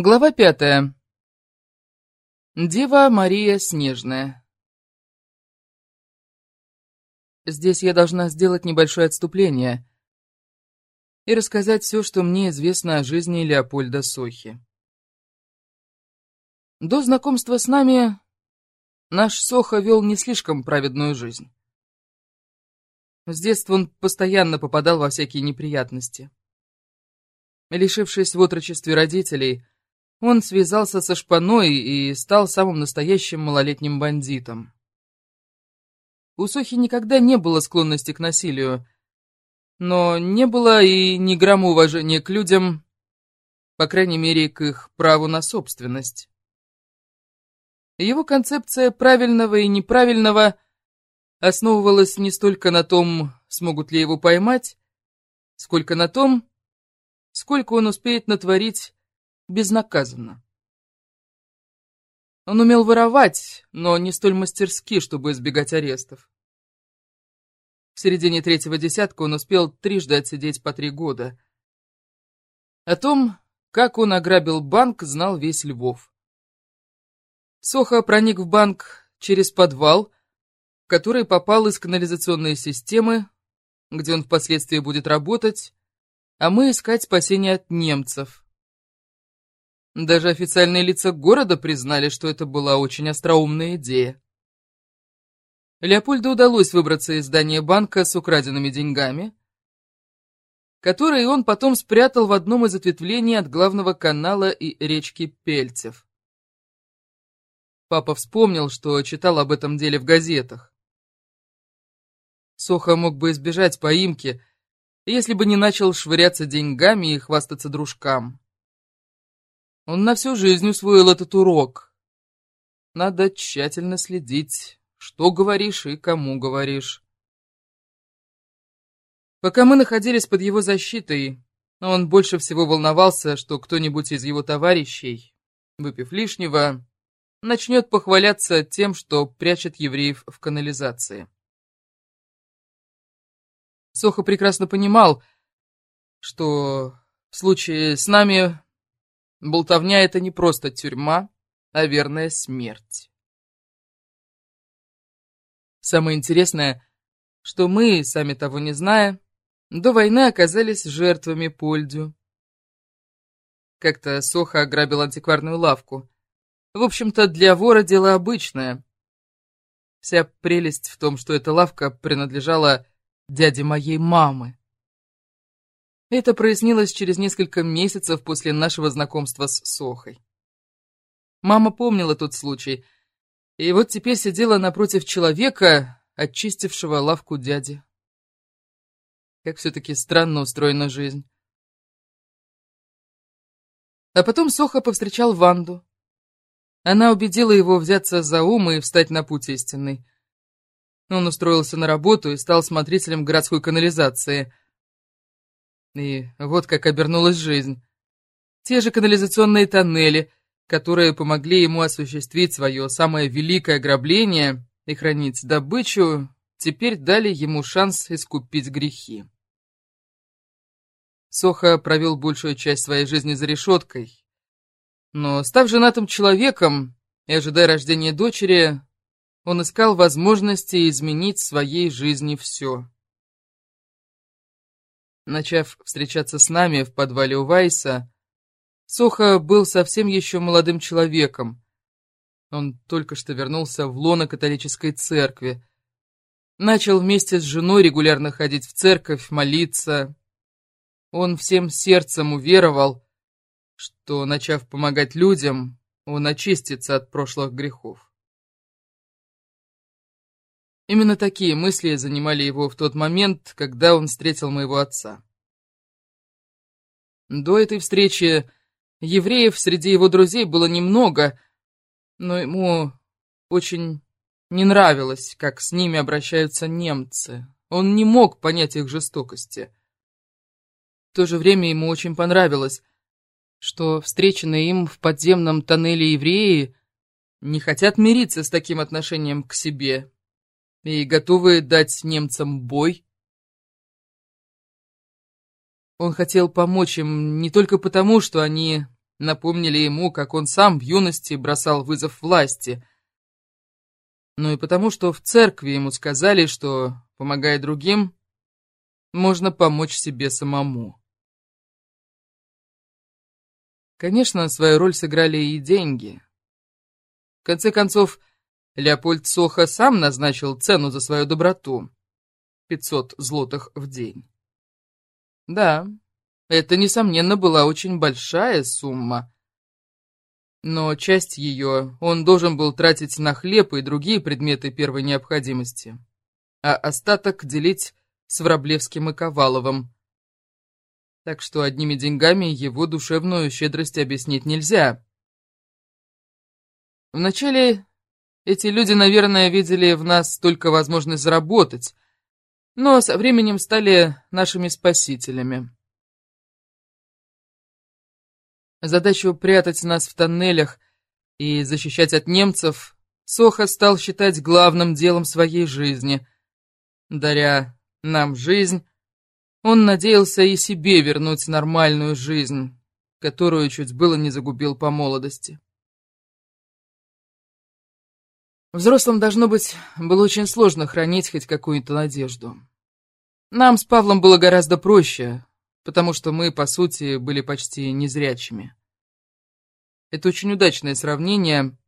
Глава пятая. Дева Мария Снежная. Здесь я должна сделать небольшое отступление и рассказать все, что мне известно о жизни Леопольда Сохи. До знакомства с нами наш Соха вел не слишком праведную жизнь. С детства он постоянно попадал во всякие неприятности. Лишившись в отрочестве родителей, он связался со шпаной и стал самым настоящим малолетним бандитом. У Сохи никогда не было склонности к насилию, но не было и ни грамма уважения к людям, по крайней мере, к их праву на собственность. Его концепция правильного и неправильного основывалась не столько на том, смогут ли его поймать, сколько на том, сколько он успеет натворить безнаказанно. Он умел воровать, но не столь мастерски, чтобы избегать арестов. В середине третьего десятка он успел трижды отсидеть по три года. О том, как он ограбил банк, знал весь Львов. Соха проник в банк через подвал, в который попал из канализационной системы, где он впоследствии будет работать, а мы искать спасения от немцев. Даже официальные лица города признали, что это была очень остроумная идея. Леопольду удалось выбраться из здания банка с украденными деньгами, которые он потом спрятал в одном из ответвлений от главного канала и речки Пельцев. Папа вспомнил, что читал об этом деле в газетах. Соха мог бы избежать поимки, если бы не начал швыряться деньгами и хвастаться дружкам. Он на всю жизнь усвоил этот урок. Надо тщательно следить, что говоришь и кому говоришь. Пока мы находились под его защитой, он больше всего волновался, что кто-нибудь из его товарищей, выпив лишнего, начнет похваляться тем, что прячет евреев в канализации. Соха прекрасно понимал, что в случае с нами Болтовня — это не просто тюрьма, а верная смерть. Самое интересное, что мы, сами того не зная, до войны оказались жертвами Польдю. Как-то Соха ограбил антикварную лавку. В общем-то, для вора дело обычное. Вся прелесть в том, что эта лавка принадлежала дяде моей мамы. Это прояснилось через несколько месяцев после нашего знакомства с Сохой. Мама помнила тот случай, и вот теперь сидела напротив человека, очистившего лавку дяди. Как все-таки странно устроена жизнь. А потом Соха повстречал Ванду. Она убедила его взяться за ум и встать на путь истинный. Он устроился на работу и стал смотрителем городской канализации — и вот как обернулась жизнь. Те же канализационные тоннели, которые помогли ему осуществить свое самое великое ограбление и хранить добычу, теперь дали ему шанс искупить грехи. Соха провел большую часть своей жизни за решеткой, но, став женатым человеком и ожидая рождения дочери, он искал возможности изменить в своей жизни все. Начав встречаться с нами в подвале у Вайса, Соха был совсем еще молодым человеком. Он только что вернулся в лоно католической церкви. Начал вместе с женой регулярно ходить в церковь, молиться. Он всем сердцем уверовал, что, начав помогать людям, он очистится от прошлых грехов. Именно такие мысли занимали его в тот момент, когда он встретил моего отца. До этой встречи евреев среди его друзей было немного, но ему очень не нравилось, как с ними обращаются немцы. Он не мог понять их жестокости. В то же время ему очень понравилось, что встреченные им в подземном тоннеле евреи не хотят мириться с таким отношением к себе и готовы дать немцам бой. Он хотел помочь им не только потому, что они напомнили ему, как он сам в юности бросал вызов власти. Но и потому, что в церкви ему сказали, что, помогая другим, можно помочь себе самому. Конечно, свою роль сыграли и деньги. В конце концов, Леопольд Соха сам назначил цену за свою доброту — 500 злотых в день. Да, это, несомненно, была очень большая сумма. Но часть ее он должен был тратить на хлеб и другие предметы первой необходимости, а остаток делить с Враблевским и Коваловым. Так что одними деньгами его душевную щедрость объяснить нельзя. Вначале эти люди, наверное, видели в нас только возможность заработать, но со временем стали нашими спасителями. Задачу прятать нас в тоннелях и защищать от немцев Соха стал считать главным делом своей жизни. Даря нам жизнь, он надеялся и себе вернуть нормальную жизнь, которую чуть было не загубил по молодости. Взрослым, должно быть, было очень сложно хранить хоть какую-то надежду. Нам с Павлом было гораздо проще, потому что мы, по сути, были почти незрячими. Это очень удачное сравнение,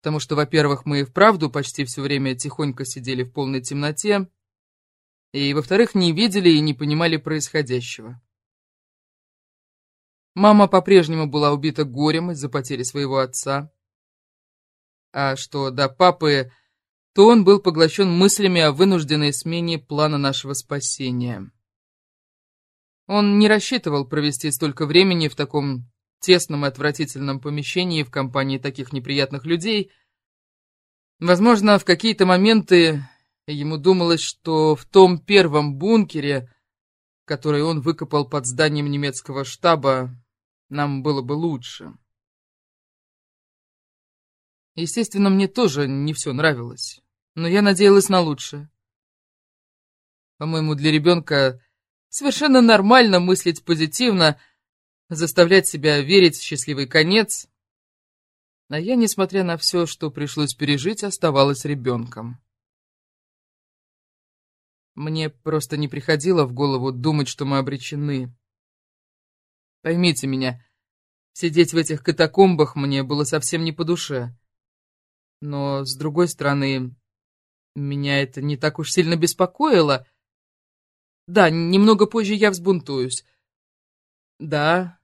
потому что, во-первых, мы и вправду почти все время тихонько сидели в полной темноте, и, во-вторых, не видели и не понимали происходящего. Мама по-прежнему была убита горем из-за потери своего отца. А что до папы, то он был поглощен мыслями о вынужденной смене плана нашего спасения. Он не рассчитывал провести столько времени в таком тесном и отвратительном помещении в компании таких неприятных людей. Возможно, в какие-то моменты ему думалось, что в том первом бункере, который он выкопал под зданием немецкого штаба, нам было бы лучше. Естественно, мне тоже не все нравилось, но я надеялась на лучшее. По-моему, для ребенка Совершенно нормально мыслить позитивно, заставлять себя верить в счастливый конец. А я, несмотря на все, что пришлось пережить, оставалась ребенком. Мне просто не приходило в голову думать, что мы обречены. Поймите меня, сидеть в этих катакомбах мне было совсем не по душе. Но, с другой стороны, меня это не так уж сильно беспокоило — да, немного позже я взбунтуюсь. Да,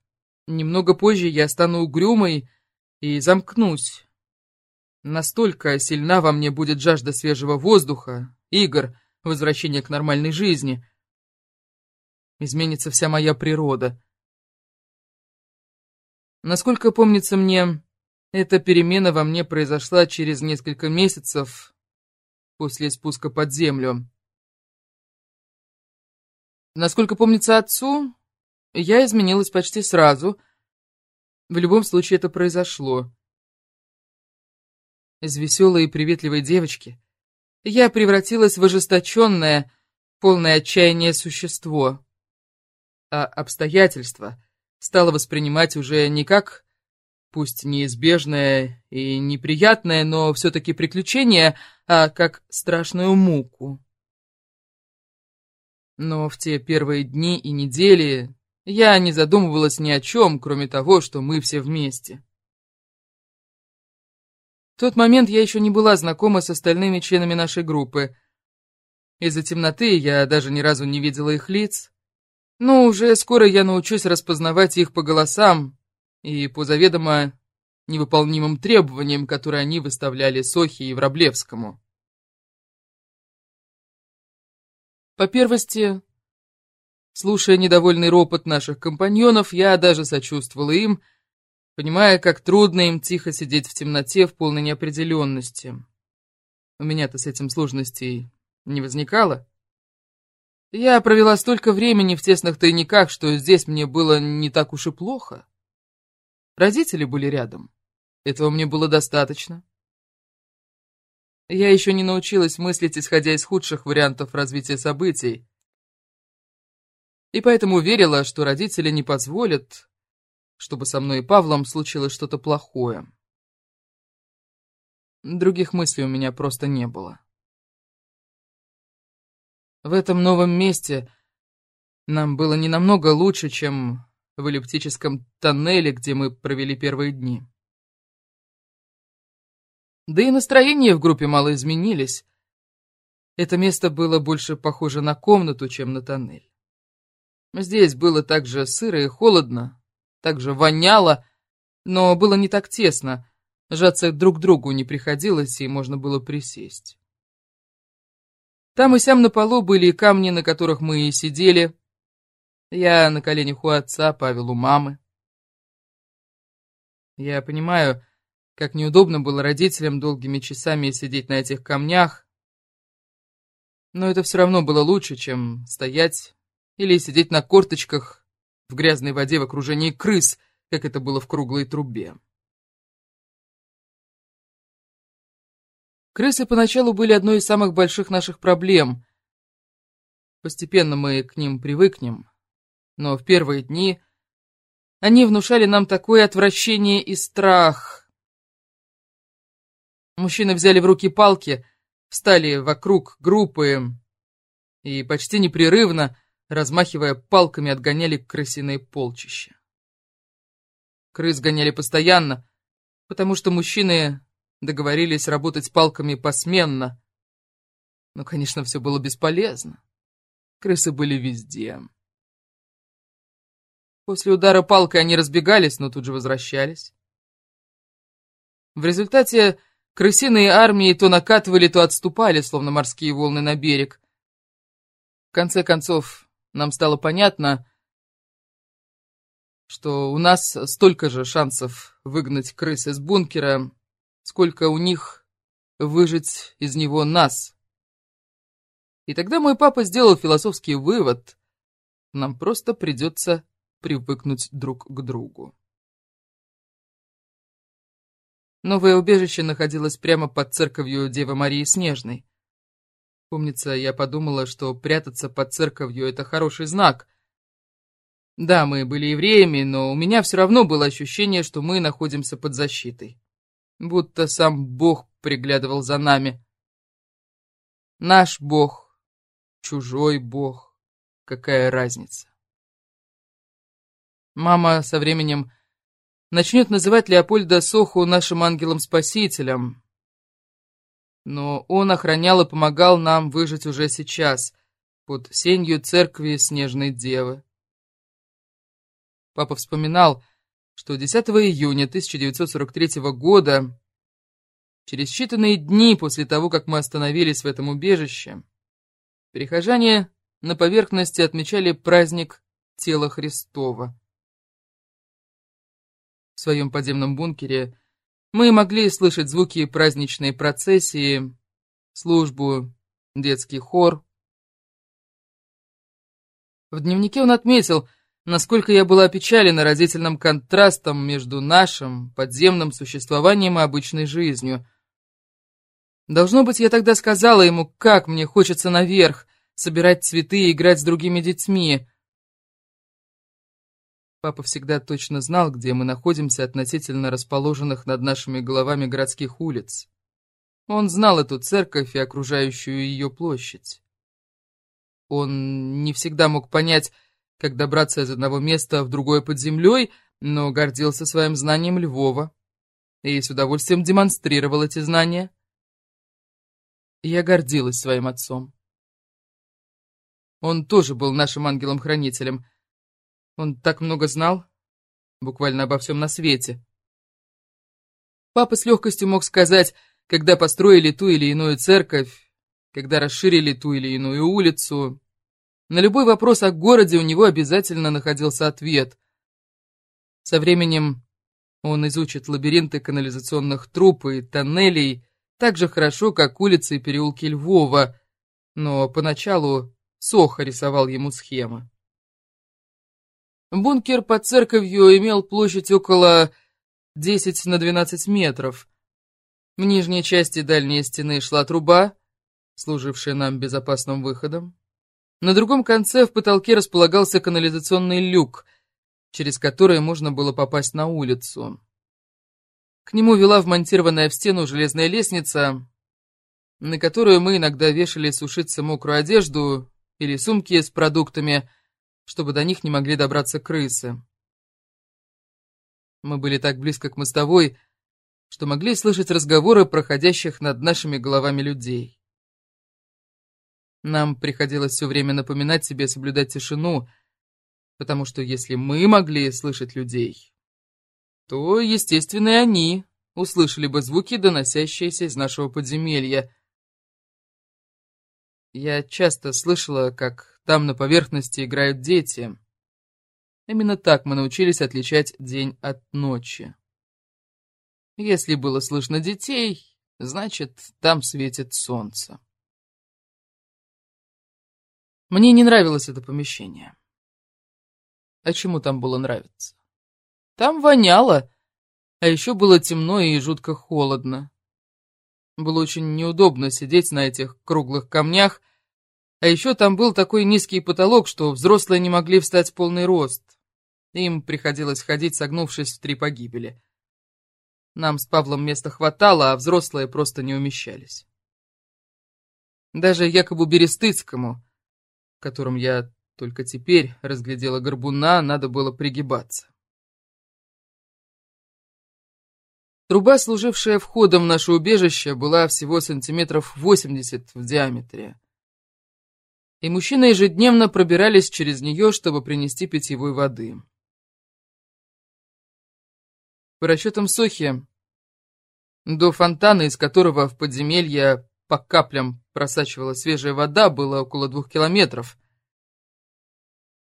немного позже я стану угрюмой и замкнусь. Настолько сильна во мне будет жажда свежего воздуха, игр, возвращения к нормальной жизни. Изменится вся моя природа. Насколько помнится мне, эта перемена во мне произошла через несколько месяцев после спуска под землю. Насколько помнится отцу, я изменилась почти сразу. В любом случае это произошло. Из веселой и приветливой девочки я превратилась в ожесточенное, полное отчаяние существо. А обстоятельства стала воспринимать уже не как, пусть неизбежное и неприятное, но все-таки приключение, а как страшную муку. Но в те первые дни и недели я не задумывалась ни о чем, кроме того, что мы все вместе. В тот момент я еще не была знакома с остальными членами нашей группы. Из-за темноты я даже ни разу не видела их лиц. Но уже скоро я научусь распознавать их по голосам и по заведомо невыполнимым требованиям, которые они выставляли Сохе и Враблевскому. По первости, слушая недовольный ропот наших компаньонов, я даже сочувствовала им, понимая, как трудно им тихо сидеть в темноте в полной неопределенности. У меня-то с этим сложностей не возникало. Я провела столько времени в тесных тайниках, что здесь мне было не так уж и плохо. Родители были рядом. Этого мне было достаточно. Я еще не научилась мыслить, исходя из худших вариантов развития событий. И поэтому верила, что родители не позволят, чтобы со мной и Павлом случилось что-то плохое. Других мыслей у меня просто не было. В этом новом месте нам было не намного лучше, чем в эллиптическом тоннеле, где мы провели первые дни. Да и настроения в группе мало изменились. Это место было больше похоже на комнату, чем на тоннель. Здесь было так же сыро и холодно, так же воняло, но было не так тесно, жаться друг к другу не приходилось, и можно было присесть. Там и сям на полу были камни, на которых мы и сидели. Я на коленях у отца, Павел у мамы. Я понимаю, как неудобно было родителям долгими часами сидеть на этих камнях, но это все равно было лучше, чем стоять или сидеть на корточках в грязной воде в окружении крыс, как это было в круглой трубе. Крысы поначалу были одной из самых больших наших проблем. Постепенно мы к ним привыкнем, но в первые дни они внушали нам такое отвращение и страх. Мужчины взяли в руки палки, встали вокруг группы и почти непрерывно, размахивая палками, отгоняли крысиные полчища. Крыс гоняли постоянно, потому что мужчины договорились работать палками посменно. Но, конечно, все было бесполезно. Крысы были везде. После удара палкой они разбегались, но тут же возвращались. В результате крысиные армии то накатывали, то отступали, словно морские волны на берег. В конце концов, нам стало понятно, что у нас столько же шансов выгнать крыс из бункера, сколько у них выжить из него нас. И тогда мой папа сделал философский вывод. Нам просто придется привыкнуть друг к другу. Новое убежище находилось прямо под церковью Девы Марии Снежной. Помнится, я подумала, что прятаться под церковью — это хороший знак. Да, мы были евреями, но у меня все равно было ощущение, что мы находимся под защитой будто сам Бог приглядывал за нами. Наш Бог, чужой Бог, какая разница? Мама со временем начнет называть Леопольда Соху нашим ангелом-спасителем. Но он охранял и помогал нам выжить уже сейчас, под сенью церкви Снежной Девы. Папа вспоминал, что 10 июня 1943 года, через считанные дни после того, как мы остановились в этом убежище, прихожане на поверхности отмечали праздник Тела Христова. В своем подземном бункере мы могли слышать звуки праздничной процессии, службу, детский хор. В дневнике он отметил, насколько я была опечалена родительным контрастом между нашим подземным существованием и обычной жизнью. Должно быть, я тогда сказала ему, как мне хочется наверх, собирать цветы и играть с другими детьми. Папа всегда точно знал, где мы находимся относительно расположенных над нашими головами городских улиц. Он знал эту церковь и окружающую ее площадь. Он не всегда мог понять, как добраться из одного места в другое под землей, но гордился своим знанием Львова и с удовольствием демонстрировал эти знания. Я гордилась своим отцом. Он тоже был нашим ангелом-хранителем. Он так много знал, буквально обо всем на свете. Папа с легкостью мог сказать, когда построили ту или иную церковь, когда расширили ту или иную улицу, на любой вопрос о городе у него обязательно находился ответ. Со временем он изучит лабиринты канализационных труб и тоннелей так же хорошо, как улицы и переулки Львова, но поначалу Соха рисовал ему схемы. Бункер под церковью имел площадь около 10 на 12 метров. В нижней части дальней стены шла труба, служившая нам безопасным выходом. На другом конце в потолке располагался канализационный люк. через которое можно было попасть на улицу. К нему вела вмонтированная в стену железная лестница, на которую мы иногда вешали сушиться мокрую одежду или сумки с продуктами, чтобы до них не могли добраться крысы. Мы были так близко к мостовой, что могли слышать разговоры проходящих над нашими головами людей. Нам приходилось все время напоминать себе соблюдать тишину, потому что если мы могли слышать людей, то, естественно, и они услышали бы звуки, доносящиеся из нашего подземелья. Я часто слышала, как там на поверхности играют дети. Именно так мы научились отличать день от ночи. Если было слышно детей, значит, там светит солнце. Мне не нравилось это помещение. А чему там было нравиться? Там воняло, а еще было темно и жутко холодно. Было очень неудобно сидеть на этих круглых камнях, а еще там был такой низкий потолок, что взрослые не могли встать в полный рост. Им приходилось ходить, согнувшись в три погибели. Нам с Павлом места хватало, а взрослые просто не умещались. Даже Якобу Берестыцкому, которым я только теперь разглядела горбуна, надо было пригибаться. Труба, служившая входом в наше убежище, была всего сантиметров 80 в диаметре. И мужчины ежедневно пробирались через нее, чтобы принести питьевой воды. По расчетам Сохи, до фонтана, из которого в подземелье по каплям просачивала свежая вода, было около двух километров.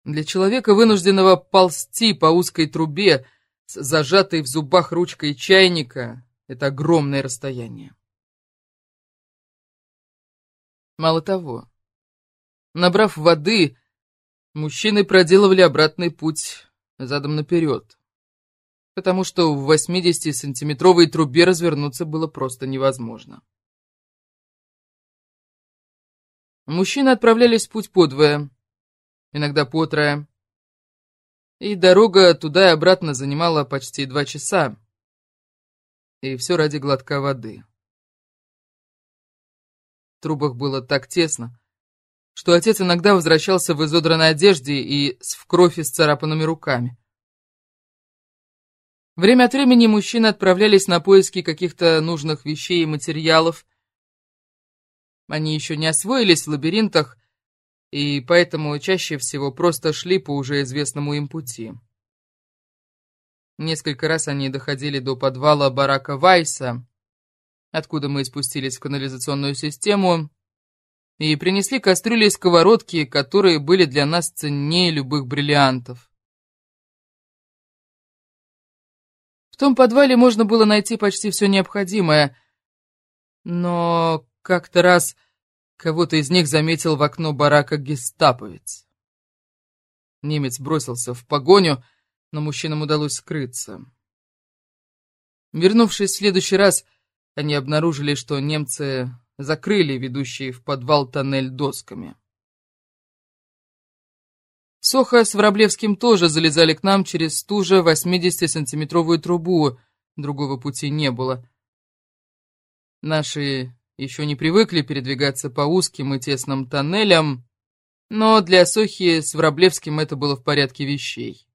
Для человека, вынужденного ползти по узкой трубе, с зажатой в зубах ручкой чайника, это огромное расстояние. Мало того, набрав воды, мужчины проделывали обратный путь задом наперед потому что в 80-сантиметровой трубе развернуться было просто невозможно. Мужчины отправлялись в путь подвое, иногда по трое, и дорога туда и обратно занимала почти два часа, и все ради глотка воды. В трубах было так тесно, что отец иногда возвращался в изодранной одежде и с в кровь исцарапанными руками. Время от времени мужчины отправлялись на поиски каких-то нужных вещей и материалов. Они еще не освоились в лабиринтах, и поэтому чаще всего просто шли по уже известному им пути. Несколько раз они доходили до подвала барака Вайса, откуда мы спустились в канализационную систему, и принесли кастрюли и сковородки, которые были для нас ценнее любых бриллиантов. В том подвале можно было найти почти все необходимое, но как-то раз кого-то из них заметил в окно барака гестаповец. Немец бросился в погоню, но мужчинам удалось скрыться. Вернувшись в следующий раз, они обнаружили, что немцы закрыли ведущий в подвал тоннель досками. Соха с Вороблевским тоже залезали к нам через ту же 80-сантиметровую трубу, другого пути не было. Наши еще не привыкли передвигаться по узким и тесным тоннелям, но для Сохи с Вороблевским это было в порядке вещей.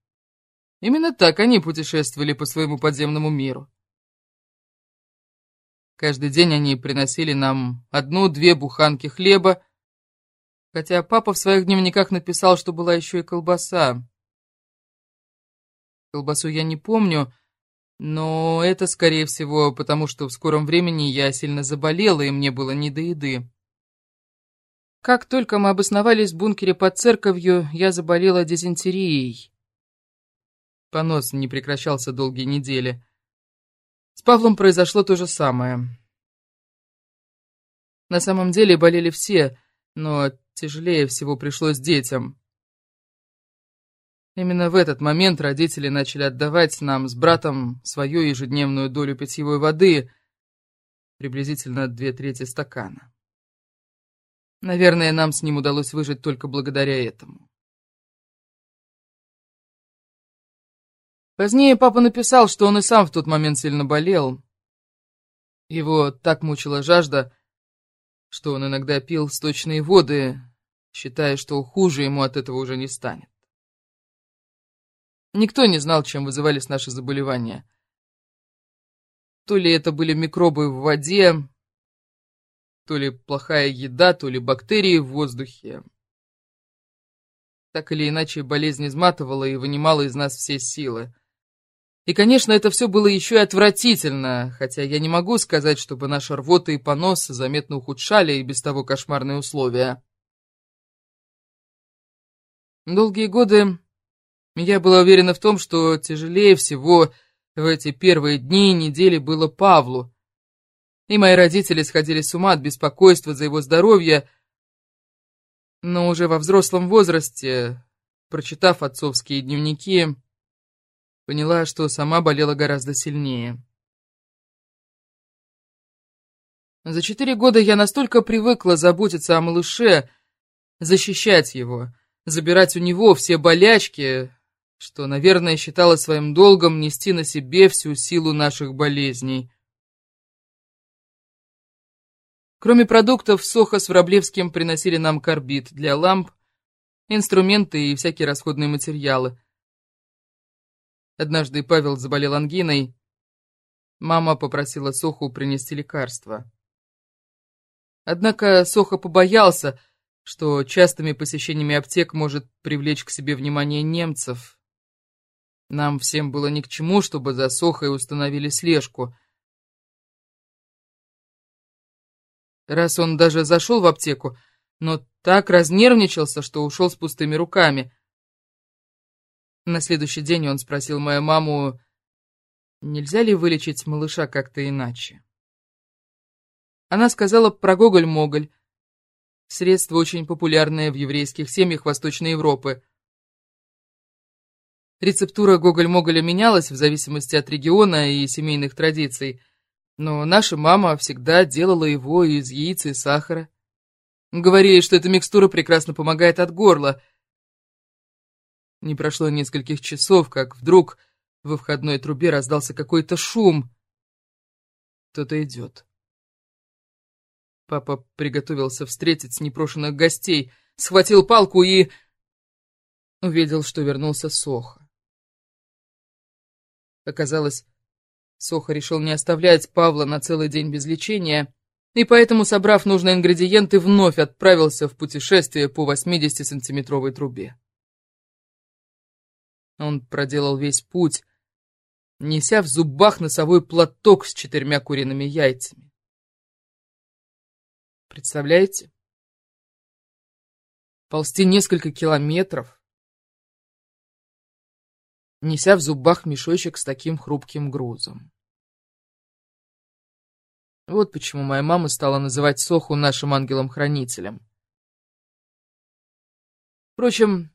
Именно так они путешествовали по своему подземному миру. Каждый день они приносили нам одну-две буханки хлеба, хотя папа в своих дневниках написал, что была еще и колбаса. Колбасу я не помню, но это, скорее всего, потому что в скором времени я сильно заболела, и мне было не до еды. Как только мы обосновались в бункере под церковью, я заболела дизентерией. Понос не прекращался долгие недели. С Павлом произошло то же самое. На самом деле болели все, но Тяжелее всего пришлось детям. Именно в этот момент родители начали отдавать нам с братом свою ежедневную долю питьевой воды, приблизительно две трети стакана. Наверное, нам с ним удалось выжить только благодаря этому. Позднее папа написал, что он и сам в тот момент сильно болел. Его так мучила жажда, что он иногда пил сточные воды, считая, что хуже ему от этого уже не станет. Никто не знал, чем вызывались наши заболевания. То ли это были микробы в воде, то ли плохая еда, то ли бактерии в воздухе. Так или иначе, болезнь изматывала и вынимала из нас все силы. И, конечно, это все было еще и отвратительно, хотя я не могу сказать, чтобы наша рвота и понос заметно ухудшали и без того кошмарные условия. Долгие годы я была уверена в том, что тяжелее всего в эти первые дни и недели было Павлу. И мои родители сходили с ума от беспокойства за его здоровье, но уже во взрослом возрасте, прочитав отцовские дневники, Поняла, что сама болела гораздо сильнее. За четыре года я настолько привыкла заботиться о малыше, защищать его, забирать у него все болячки, что, наверное, считала своим долгом нести на себе всю силу наших болезней. Кроме продуктов, Соха с Враблевским приносили нам карбид для ламп, инструменты и всякие расходные материалы. Однажды Павел заболел ангиной. Мама попросила Соху принести лекарство. Однако Соха побоялся, что частыми посещениями аптек может привлечь к себе внимание немцев. Нам всем было ни к чему, чтобы за Сохой установили слежку. Раз он даже зашел в аптеку, но так разнервничался, что ушел с пустыми руками. На следующий день он спросил мою маму, нельзя ли вылечить малыша как-то иначе. Она сказала про Гоголь-Моголь, средство очень популярное в еврейских семьях Восточной Европы. Рецептура Гоголь-Моголя менялась в зависимости от региона и семейных традиций, но наша мама всегда делала его из яиц и сахара. Говорили, что эта микстура прекрасно помогает от горла — не прошло нескольких часов, как вдруг во входной трубе раздался какой-то шум. Кто-то идет. Папа приготовился встретить непрошенных гостей, схватил палку и... Увидел, что вернулся Соха. Оказалось, Соха решил не оставлять Павла на целый день без лечения, и поэтому, собрав нужные ингредиенты, вновь отправился в путешествие по 80-сантиметровой трубе. Он проделал весь путь, неся в зубах носовой платок с четырьмя куриными яйцами. Представляете? Ползти несколько километров, неся в зубах мешочек с таким хрупким грузом. Вот почему моя мама стала называть Соху нашим ангелом-хранителем. Впрочем,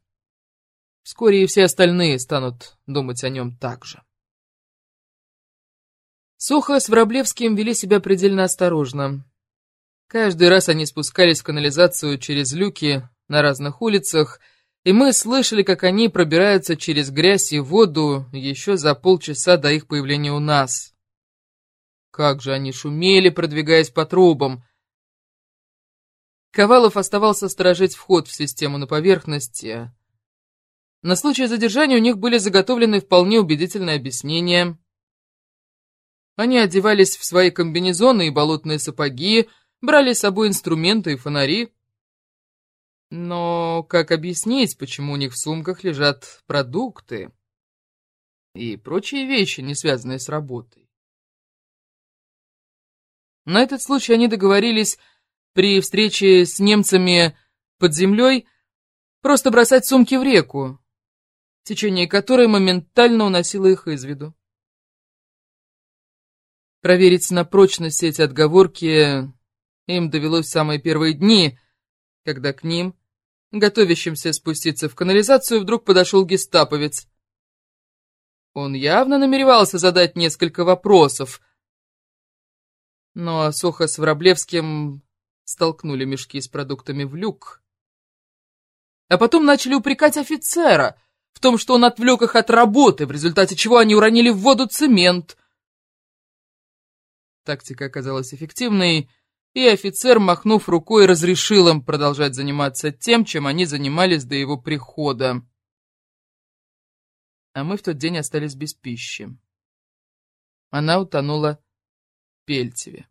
Вскоре и все остальные станут думать о нем так же. Сухо с Враблевским вели себя предельно осторожно. Каждый раз они спускались в канализацию через люки на разных улицах, и мы слышали, как они пробираются через грязь и воду еще за полчаса до их появления у нас. Как же они шумели, продвигаясь по трубам. Ковалов оставался сторожить вход в систему на поверхности, на случай задержания у них были заготовлены вполне убедительные объяснения. Они одевались в свои комбинезоны и болотные сапоги, брали с собой инструменты и фонари. Но как объяснить, почему у них в сумках лежат продукты и прочие вещи, не связанные с работой? На этот случай они договорились при встрече с немцами под землей просто бросать сумки в реку, течение которой моментально уносило их из виду. Проверить на прочность эти отговорки им довелось в самые первые дни, когда к ним, готовящимся спуститься в канализацию, вдруг подошел гестаповец. Он явно намеревался задать несколько вопросов, но Соха с Враблевским столкнули мешки с продуктами в люк. А потом начали упрекать офицера — в том, что он отвлек их от работы, в результате чего они уронили в воду цемент. Тактика оказалась эффективной, и офицер, махнув рукой, разрешил им продолжать заниматься тем, чем они занимались до его прихода. А мы в тот день остались без пищи. Она утонула в Пельтеве.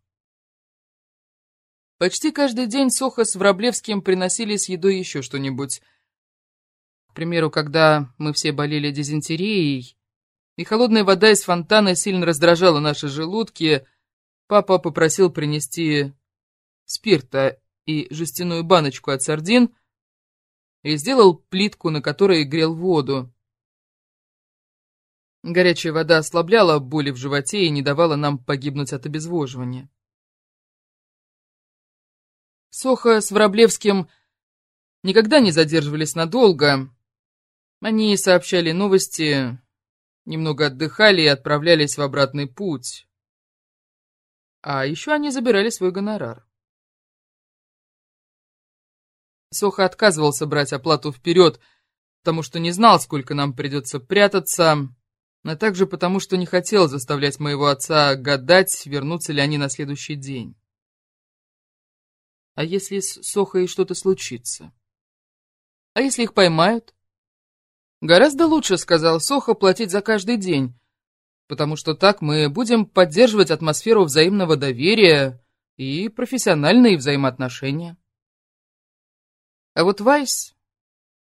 Почти каждый день Соха с Враблевским приносили с едой еще что-нибудь. К примеру, когда мы все болели дизентерией, и холодная вода из фонтана сильно раздражала наши желудки, папа попросил принести спирта и жестяную баночку от сардин и сделал плитку, на которой грел воду. Горячая вода ослабляла боли в животе и не давала нам погибнуть от обезвоживания. Соха с Враблевским никогда не задерживались надолго. Они сообщали новости, немного отдыхали и отправлялись в обратный путь. А еще они забирали свой гонорар. Соха отказывался брать оплату вперед, потому что не знал, сколько нам придется прятаться, а также потому, что не хотел заставлять моего отца гадать, вернутся ли они на следующий день. А если с Сохой что-то случится? А если их поймают? Гораздо лучше, сказал Соха, платить за каждый день, потому что так мы будем поддерживать атмосферу взаимного доверия и профессиональные взаимоотношения. А вот Вайс,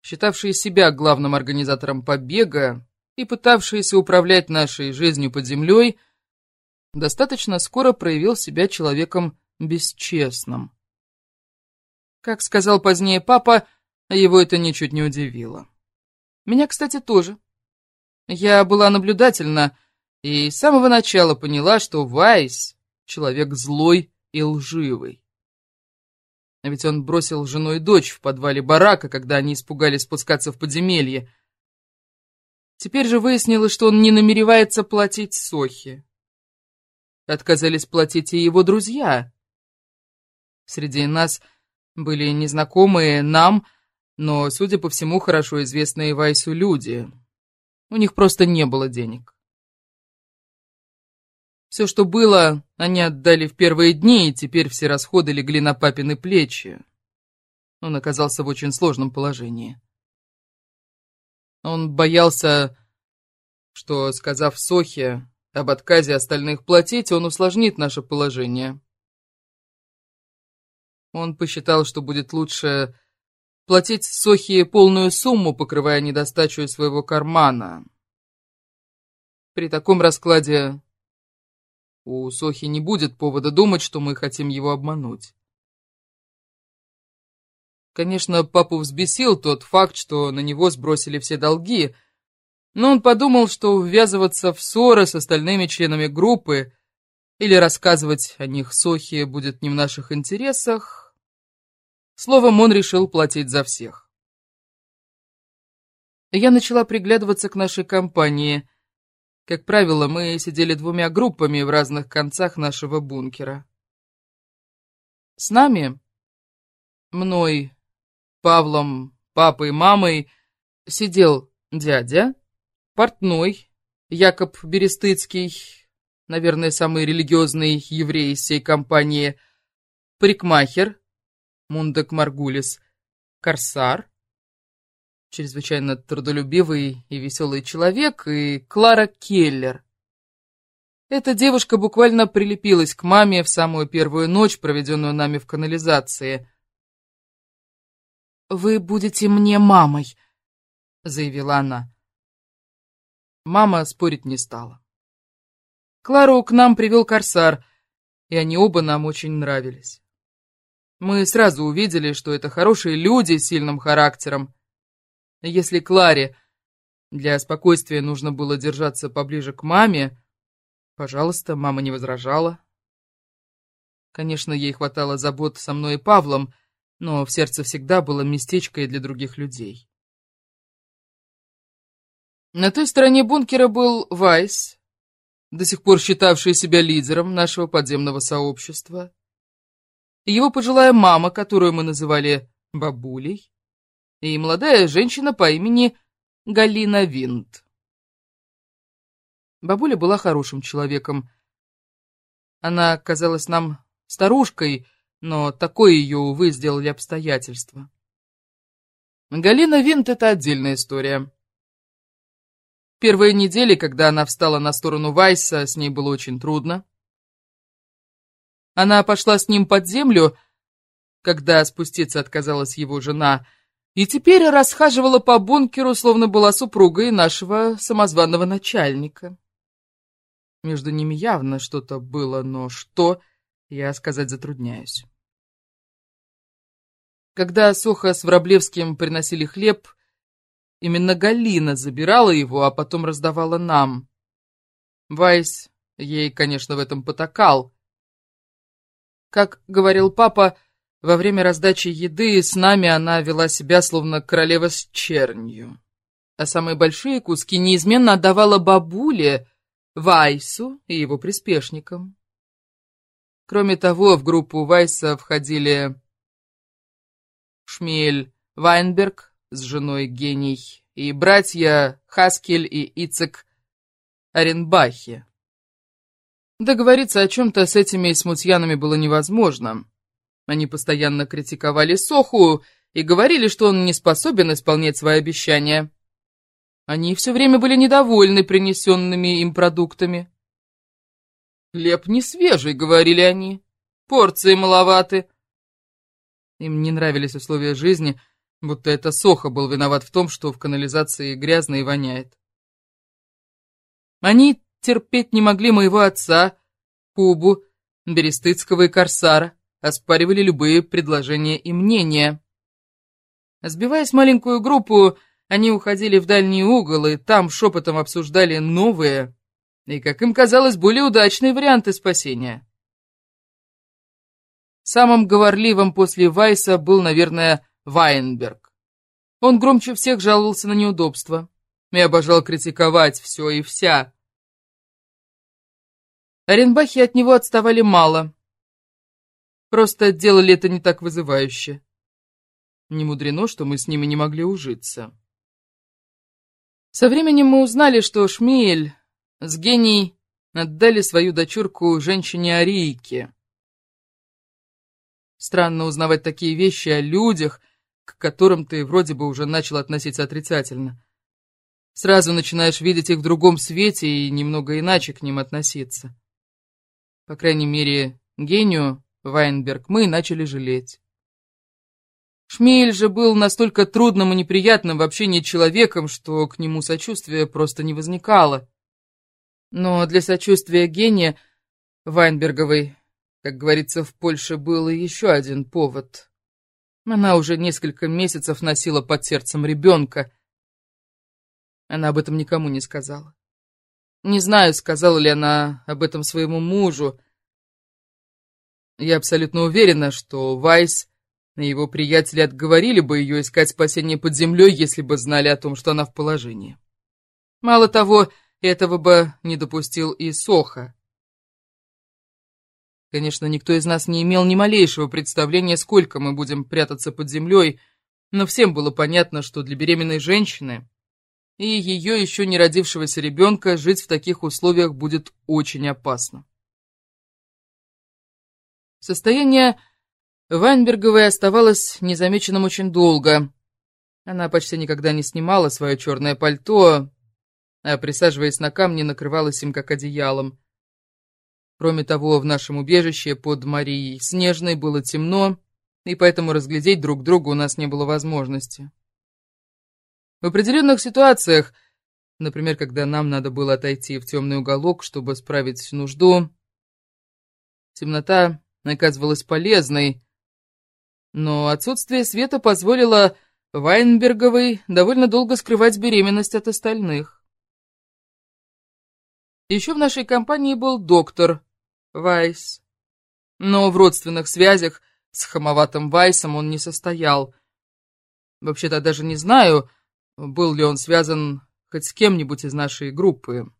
считавший себя главным организатором побега и пытавшийся управлять нашей жизнью под землей, достаточно скоро проявил себя человеком бесчестным. Как сказал позднее папа, его это ничуть не удивило. Меня, кстати, тоже. Я была наблюдательна и с самого начала поняла, что Вайс — человек злой и лживый. А ведь он бросил жену и дочь в подвале барака, когда они испугались спускаться в подземелье. Теперь же выяснилось, что он не намеревается платить Сохе. Отказались платить и его друзья. Среди нас были незнакомые нам, но, судя по всему, хорошо известные Вайсу люди. У них просто не было денег. Все, что было, они отдали в первые дни, и теперь все расходы легли на папины плечи. Он оказался в очень сложном положении. Он боялся, что, сказав Сохе об отказе остальных платить, он усложнит наше положение. Он посчитал, что будет лучше платить Сохе полную сумму, покрывая недостачу из своего кармана. При таком раскладе у Сохи не будет повода думать, что мы хотим его обмануть. Конечно, папу взбесил тот факт, что на него сбросили все долги, но он подумал, что ввязываться в ссоры с остальными членами группы или рассказывать о них Сохе будет не в наших интересах. Словом, он решил платить за всех. Я начала приглядываться к нашей компании. Как правило, мы сидели двумя группами в разных концах нашего бункера. С нами, мной, Павлом, папой, мамой, сидел дядя, портной, Якоб Берестыцкий, наверное, самый религиозный еврей всей компании, парикмахер, Мундек Маргулис, корсар, чрезвычайно трудолюбивый и веселый человек, и Клара Келлер. Эта девушка буквально прилепилась к маме в самую первую ночь, проведенную нами в канализации. «Вы будете мне мамой», — заявила она. Мама спорить не стала. Клару к нам привел корсар, и они оба нам очень нравились. Мы сразу увидели, что это хорошие люди с сильным характером. Если Кларе для спокойствия нужно было держаться поближе к маме, пожалуйста, мама не возражала. Конечно, ей хватало забот со мной и Павлом, но в сердце всегда было местечко и для других людей. На той стороне бункера был Вайс, до сих пор считавший себя лидером нашего подземного сообщества, его пожилая мама, которую мы называли бабулей, и молодая женщина по имени Галина Винт. Бабуля была хорошим человеком. Она казалась нам старушкой, но такое ее, увы, сделали обстоятельства. Галина Винт — это отдельная история. Первые недели, когда она встала на сторону Вайса, с ней было очень трудно. Она пошла с ним под землю, когда спуститься отказалась его жена, и теперь расхаживала по бункеру, словно была супругой нашего самозваного начальника. Между ними явно что-то было, но что, я сказать затрудняюсь. Когда Соха с Враблевским приносили хлеб, именно Галина забирала его, а потом раздавала нам. Вайс ей, конечно, в этом потакал. Как говорил папа, во время раздачи еды с нами она вела себя словно королева с чернью. А самые большие куски неизменно отдавала бабуле, Вайсу и его приспешникам. Кроме того, в группу Вайса входили Шмель Вайнберг с женой Гений и братья Хаскель и Ицек Оренбахи. Договориться о чем-то с этими смутьянами было невозможно. Они постоянно критиковали Соху и говорили, что он не способен исполнять свои обещания. Они все время были недовольны принесенными им продуктами. «Хлеб не свежий», — говорили они. «Порции маловаты». Им не нравились условия жизни, будто это Соха был виноват в том, что в канализации грязно и воняет. Они терпеть не могли моего отца, Кубу, Берестыцкого и Корсара, оспаривали любые предложения и мнения. Сбиваясь в маленькую группу, они уходили в дальний угол и там шепотом обсуждали новые и, как им казалось, более удачные варианты спасения. Самым говорливым после Вайса был, наверное, Вайнберг. Он громче всех жаловался на неудобства и обожал критиковать все и вся. Оренбахи от него отставали мало. Просто делали это не так вызывающе. Не мудрено, что мы с ними не могли ужиться. Со временем мы узнали, что Шмиель с гений отдали свою дочурку женщине-арийке. Странно узнавать такие вещи о людях, к которым ты вроде бы уже начал относиться отрицательно. Сразу начинаешь видеть их в другом свете и немного иначе к ним относиться. По крайней мере, гению Вайнберг мы начали жалеть. Шмель же был настолько трудным и неприятным в общении человеком, что к нему сочувствия просто не возникало. Но для сочувствия гения Вайнберговой как говорится, в Польше был и еще один повод. Она уже несколько месяцев носила под сердцем ребенка. Она об этом никому не сказала. Не знаю, сказала ли она об этом своему мужу. Я абсолютно уверена, что Вайс и его приятели отговорили бы ее искать спасение под землей, если бы знали о том, что она в положении. Мало того, этого бы не допустил и Соха. Конечно, никто из нас не имел ни малейшего представления, сколько мы будем прятаться под землей, но всем было понятно, что для беременной женщины и ее еще не родившегося ребенка жить в таких условиях будет очень опасно. Состояние Вайнберговой оставалось незамеченным очень долго. Она почти никогда не снимала свое черное пальто, а, присаживаясь на камни, накрывалась им как одеялом. Кроме того, в нашем убежище под Марией Снежной было темно, и поэтому разглядеть друг друга у нас не было возможности. В определенных ситуациях, например, когда нам надо было отойти в темный уголок, чтобы справить нужду, темнота оказывалась полезной, но отсутствие света позволило Вайнберговой довольно долго скрывать беременность от остальных. Еще в нашей компании был доктор, Вайс. Но в родственных связях с хамоватым Вайсом он не состоял. Вообще-то даже не знаю, был ли он связан хоть с кем-нибудь из нашей группы.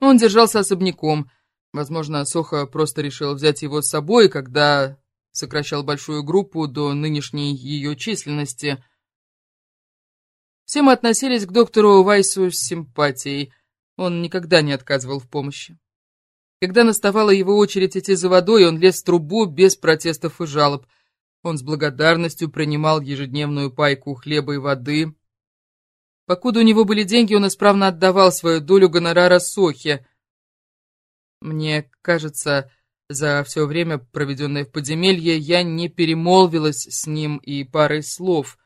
Он держался особняком. Возможно, Соха просто решил взять его с собой, когда сокращал большую группу до нынешней ее численности. Все мы относились к доктору Вайсу с симпатией. Он никогда не отказывал в помощи. Когда наставала его очередь идти за водой, он лез в трубу без протестов и жалоб. Он с благодарностью принимал ежедневную пайку хлеба и воды. Покуда у него были деньги, он исправно отдавал свою долю гонорара Сохе. Мне кажется, за все время, проведенное в подземелье, я не перемолвилась с ним и парой слов.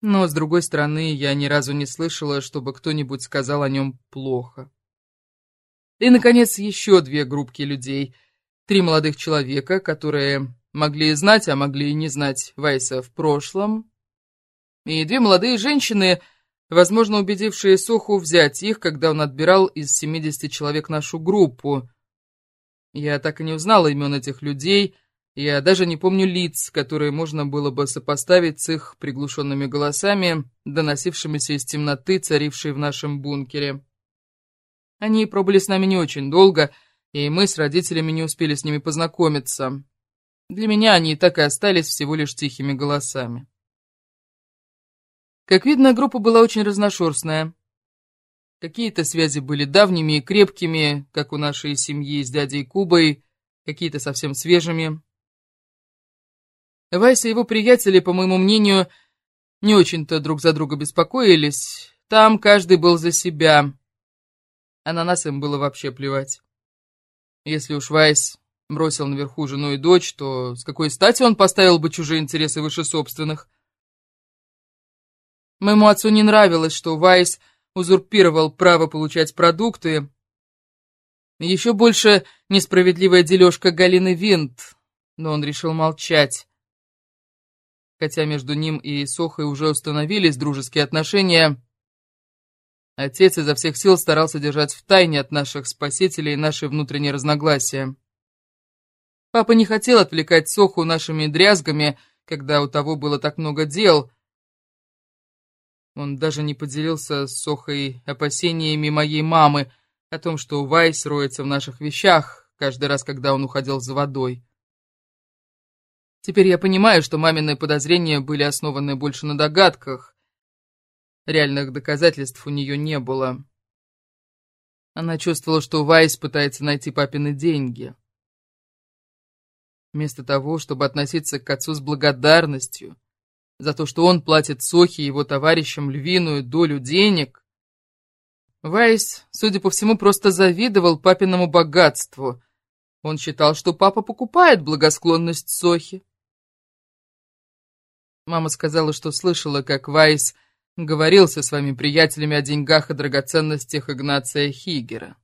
Но, с другой стороны, я ни разу не слышала, чтобы кто-нибудь сказал о нем плохо. И, наконец, еще две группки людей. Три молодых человека, которые могли знать, а могли и не знать Вайса в прошлом. И две молодые женщины, возможно, убедившие Соху взять их, когда он отбирал из 70 человек нашу группу. Я так и не узнала имен этих людей, я даже не помню лиц, которые можно было бы сопоставить с их приглушенными голосами, доносившимися из темноты, царившей в нашем бункере. Они пробыли с нами не очень долго, и мы с родителями не успели с ними познакомиться. Для меня они так и остались всего лишь тихими голосами. Как видно, группа была очень разношерстная. Какие-то связи были давними и крепкими, как у нашей семьи с дядей Кубой, какие-то совсем свежими. Вайс и его приятели, по моему мнению, не очень-то друг за друга беспокоились. Там каждый был за себя а на нас им было вообще плевать. Если уж Вайс бросил наверху жену и дочь, то с какой стати он поставил бы чужие интересы выше собственных? Моему отцу не нравилось, что Вайс узурпировал право получать продукты. Еще больше несправедливая дележка Галины Винт, но он решил молчать. Хотя между ним и Сохой уже установились дружеские отношения, Отец изо всех сил старался держать в тайне от наших спасителей наши внутренние разногласия. Папа не хотел отвлекать Соху нашими дрязгами, когда у того было так много дел. Он даже не поделился с Сохой опасениями моей мамы о том, что Вайс роется в наших вещах каждый раз, когда он уходил за водой. Теперь я понимаю, что мамины подозрения были основаны больше на догадках, Реальных доказательств у нее не было. Она чувствовала, что Вайс пытается найти папины деньги. Вместо того, чтобы относиться к отцу с благодарностью за то, что он платит Сохе и его товарищам львиную долю денег, Вайс, судя по всему, просто завидовал папиному богатству. Он считал, что папа покупает благосклонность Сохи. Мама сказала, что слышала, как Вайс Говорил со своими приятелями о деньгах и драгоценностях Игнация Хигера.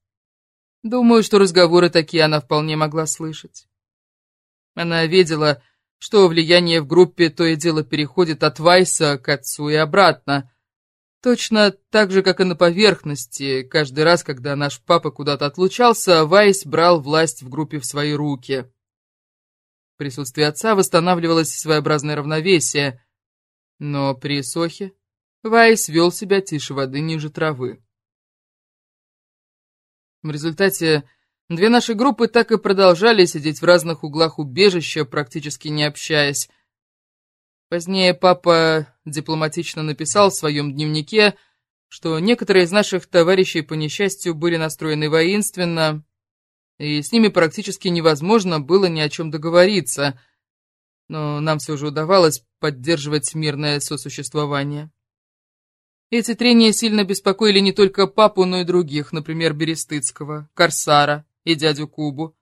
Думаю, что разговоры такие она вполне могла слышать. Она видела, что влияние в группе то и дело переходит от Вайса к отцу и обратно. Точно так же, как и на поверхности. Каждый раз, когда наш папа куда-то отлучался, Вайс брал власть в группе в свои руки. В присутствии отца восстанавливалось своеобразное равновесие. Но при Сохе Вайс вел себя тише воды ниже травы. В результате две наши группы так и продолжали сидеть в разных углах убежища, практически не общаясь. Позднее папа дипломатично написал в своем дневнике, что некоторые из наших товарищей по несчастью были настроены воинственно, и с ними практически невозможно было ни о чем договориться, но нам все же удавалось поддерживать мирное сосуществование. Эти трения сильно беспокоили не только папу, но и других, например, Берестыцкого, Корсара и дядю Кубу.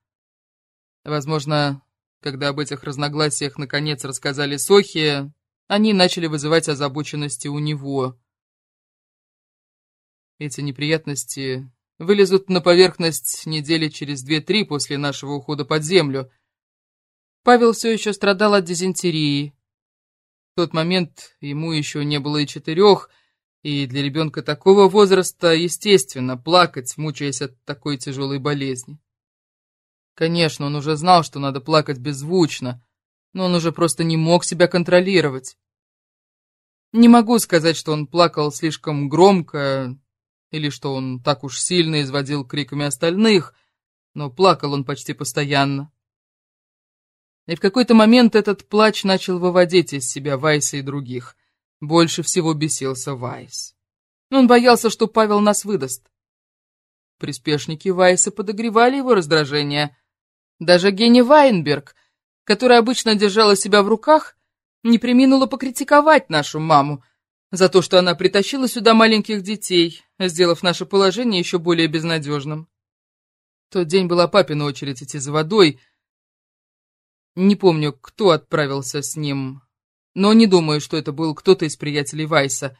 Возможно, когда об этих разногласиях наконец рассказали Сохе, они начали вызывать озабоченности у него. Эти неприятности вылезут на поверхность недели через две-три после нашего ухода под землю. Павел все еще страдал от дизентерии. В тот момент ему еще не было и четырех, и для ребенка такого возраста естественно плакать, мучаясь от такой тяжелой болезни. Конечно, он уже знал, что надо плакать беззвучно, но он уже просто не мог себя контролировать. Не могу сказать, что он плакал слишком громко, или что он так уж сильно изводил криками остальных, но плакал он почти постоянно. И в какой-то момент этот плач начал выводить из себя Вайса и других. Больше всего бесился Вайс. Он боялся, что Павел нас выдаст. Приспешники Вайса подогревали его раздражение. Даже Гене Вайнберг, которая обычно держала себя в руках, не приминула покритиковать нашу маму за то, что она притащила сюда маленьких детей, сделав наше положение еще более безнадежным. Тот день была папина очередь идти за водой. Не помню, кто отправился с ним, но не думаю, что это был кто-то из приятелей Вайса.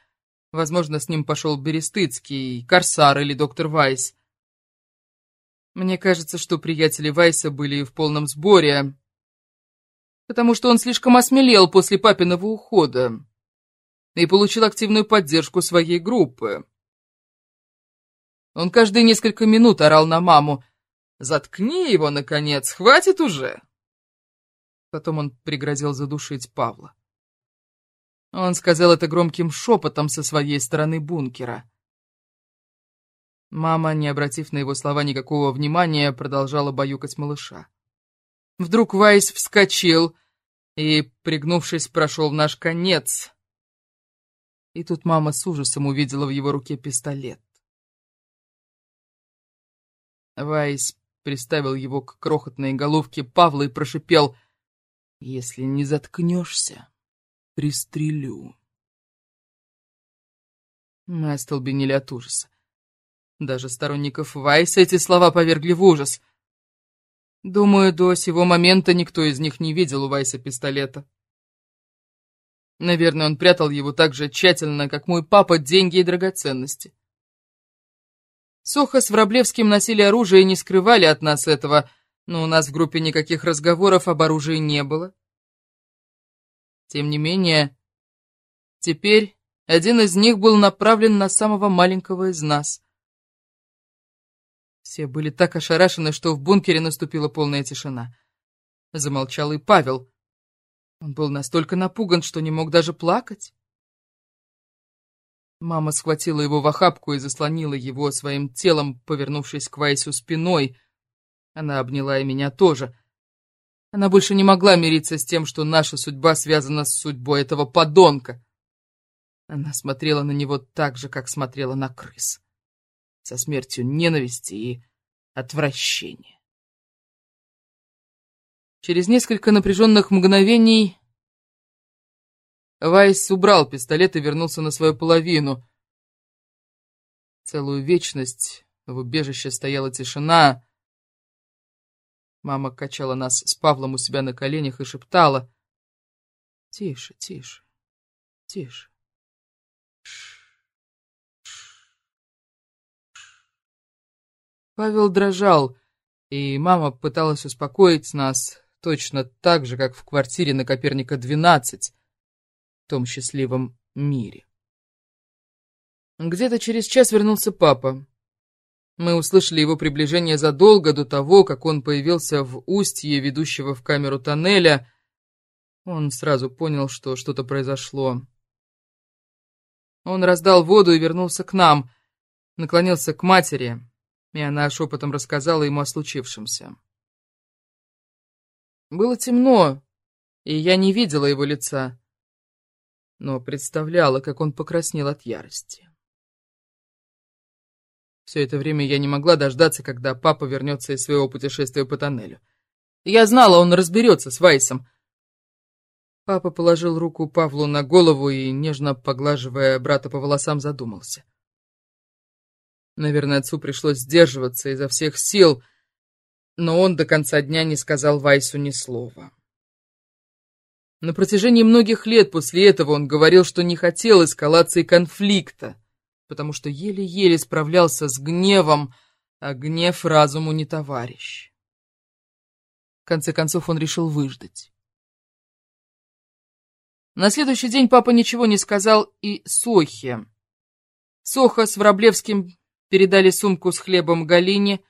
Возможно, с ним пошел Берестыцкий, Корсар или доктор Вайс. Мне кажется, что приятели Вайса были в полном сборе, потому что он слишком осмелел после папиного ухода и получил активную поддержку своей группы. Он каждые несколько минут орал на маму «Заткни его, наконец, хватит уже!» Потом он пригрозил задушить Павла. Он сказал это громким шепотом со своей стороны бункера. Мама, не обратив на его слова никакого внимания, продолжала баюкать малыша. Вдруг Вайс вскочил и, пригнувшись, прошел в наш конец. И тут мама с ужасом увидела в его руке пистолет. Вайс приставил его к крохотной головке Павла и прошипел, «Если не заткнешься, пристрелю». Мы остолбенели от ужаса. Даже сторонников Вайса эти слова повергли в ужас. Думаю, до сего момента никто из них не видел у Вайса пистолета. Наверное, он прятал его так же тщательно, как мой папа, деньги и драгоценности. Соха с Враблевским носили оружие и не скрывали от нас этого, но у нас в группе никаких разговоров об оружии не было. Тем не менее, теперь один из них был направлен на самого маленького из нас. Все были так ошарашены, что в бункере наступила полная тишина. Замолчал и Павел. Он был настолько напуган, что не мог даже плакать. Мама схватила его в охапку и заслонила его своим телом, повернувшись к Вайсу спиной. Она обняла и меня тоже. Она больше не могла мириться с тем, что наша судьба связана с судьбой этого подонка. Она смотрела на него так же, как смотрела на крыс со смертью ненависти и отвращения. Через несколько напряженных мгновений Вайс убрал пистолет и вернулся на свою половину. Целую вечность в убежище стояла тишина. Мама качала нас с Павлом у себя на коленях и шептала. «Тише, тише, тише. Павел дрожал, и мама пыталась успокоить нас точно так же, как в квартире на Коперника 12, в том счастливом мире. Где-то через час вернулся папа. Мы услышали его приближение задолго до того, как он появился в устье, ведущего в камеру тоннеля. Он сразу понял, что что-то произошло. Он раздал воду и вернулся к нам, наклонился к матери и она шепотом рассказала ему о случившемся. Было темно, и я не видела его лица, но представляла, как он покраснел от ярости. Все это время я не могла дождаться, когда папа вернется из своего путешествия по тоннелю. Я знала, он разберется с Вайсом. Папа положил руку Павлу на голову и, нежно поглаживая брата по волосам, задумался. — Наверное, отцу пришлось сдерживаться изо всех сил, но он до конца дня не сказал Вайсу ни слова. На протяжении многих лет после этого он говорил, что не хотел эскалации конфликта, потому что еле-еле справлялся с гневом, а гнев разуму не товарищ. В конце концов он решил выждать. На следующий день папа ничего не сказал и Сохе. Соха с Враблевским передали сумку с хлебом Галине,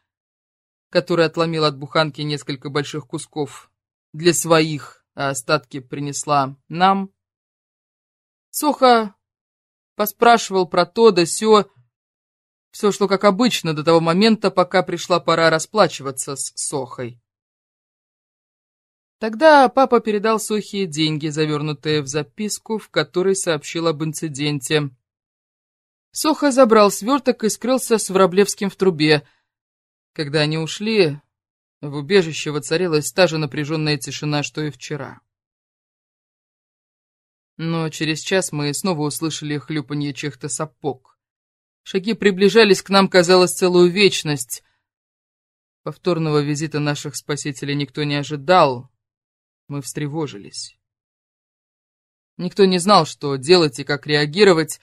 которая отломила от буханки несколько больших кусков для своих, а остатки принесла нам. Соха поспрашивал про то да сё. Все шло как обычно до того момента, пока пришла пора расплачиваться с Сохой. Тогда папа передал Сохе деньги, завернутые в записку, в которой сообщил об инциденте. Соха забрал сверток и скрылся с Вороблевским в трубе. Когда они ушли, в убежище воцарилась та же напряженная тишина, что и вчера. Но через час мы снова услышали хлюпанье чьих-то сапог. Шаги приближались к нам, казалось, целую вечность. Повторного визита наших спасителей никто не ожидал. Мы встревожились. Никто не знал, что делать и как реагировать,